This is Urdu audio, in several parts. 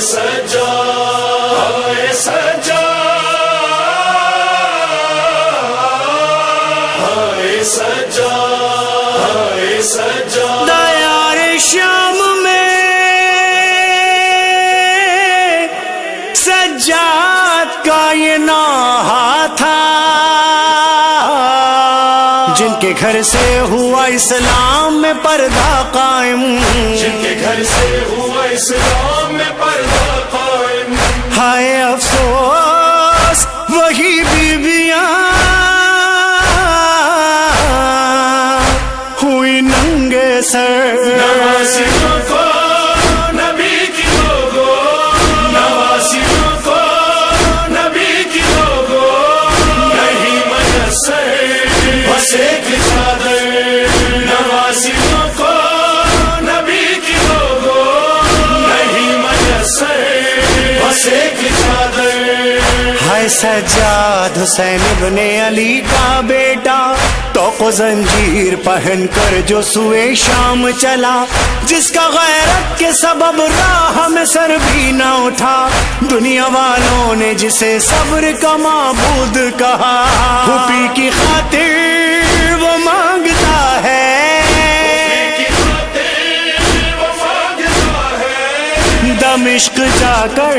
سجا جن کے گھر سے ہوا اسلام میں پردہ قائم۔ جن کے گھر سے ہوا اسلام میں پردہ قائم۔ ہائے افسوس وہی بیویاں۔ ہوئی ننگے سر۔ سجاد حسین ابن علی کا بیٹا تو کو زنجیر پہن کر جو سوئے شام چلا، جس کا غیرت کے سبب راہ میں سر بھی نہ اٹھا۔ دنیا والوں نے جسے صبر کا معبود کہا۔ پھوپھی کی خاطر وہ مانگتا ہے۔ دمشق جا کر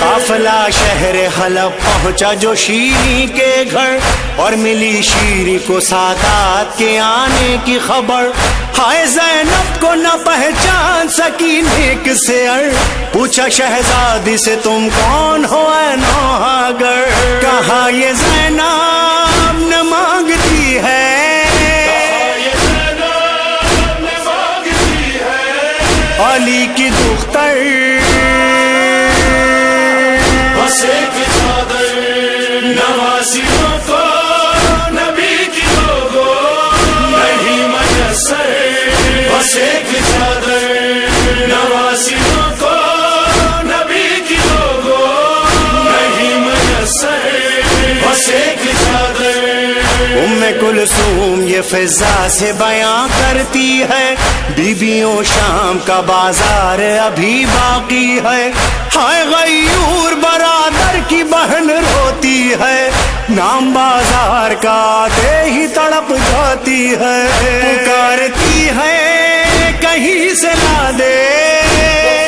قافلہ شہر حلب پہنچا جو شیری کے گھر اور ملی شیری کو سادات کے آنے کی خبر۔ ہائے زینب کو نہ پہچان سکی نیک سے ار پوچھا شہزادی سے تم کون ہو اے نوحاگر کلثوم یہ فضا سے بیاں کرتی ہے۔ بیبیوں شام کا بازار ابھی باقی ہے۔ ہائے غیور برادر کی بہن روتی ہے۔ نام بازار کا آتے ہی تڑپ جاتی ہے۔ پکارتی ہے۔ کہیں سے لا دے کہیں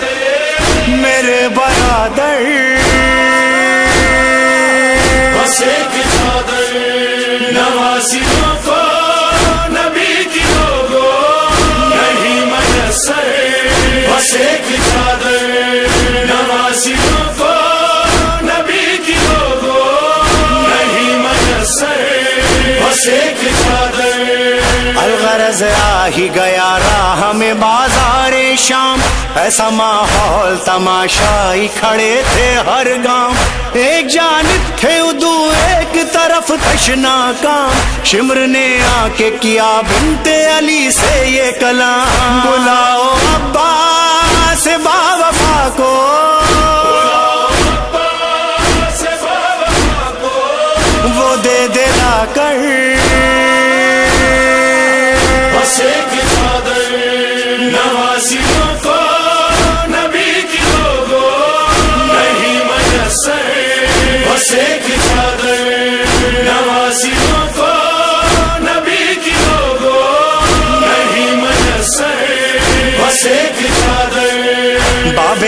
دے۔ میرے برادر۔ الغرض آ ہی گیا راہ میں بازار شام، ایسا ماحول تماشائی کھڑے تھے ہر گاؤں ایک جانب تھے ادو ایک طرف تشنا کام شمر نے آ کے کیا، بنت علی سے یہ کلام۔ بلاؤ عباس با وفا کو کو۔ وہ دے دے لا کر۔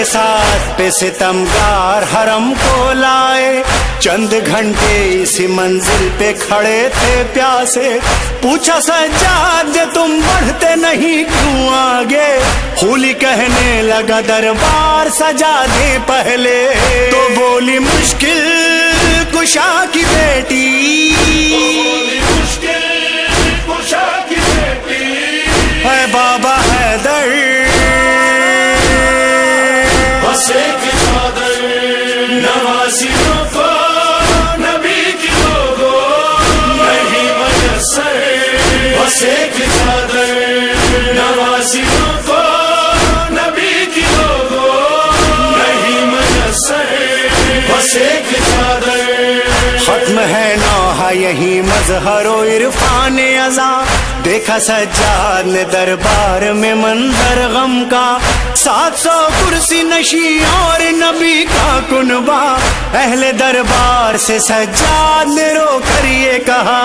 ساتھ پہ ستمگار حرم کو لائے۔ چند گھنٹے اسی منزل پہ کھڑے تھے پیاسے۔ پوچھا سجاد تم بڑھتے نہیں کیوں آگے؟ ہولی کہنے لگا، دربار سجا دے پہلے۔ تو بولی، مشکل کشا کی بیٹی نواسیوں کو نبی کی لوگوں نہیں مجسر بس ایک چادر یہی مظہر و عرفان ازاں دیکھا سجاد نے دربار میں منظر غم کا۔ سات سو کرسی نشی اور نبی کا کنبا۔ اہل دربار سے سجاد نے رو کر یہ کہا۔